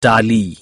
dali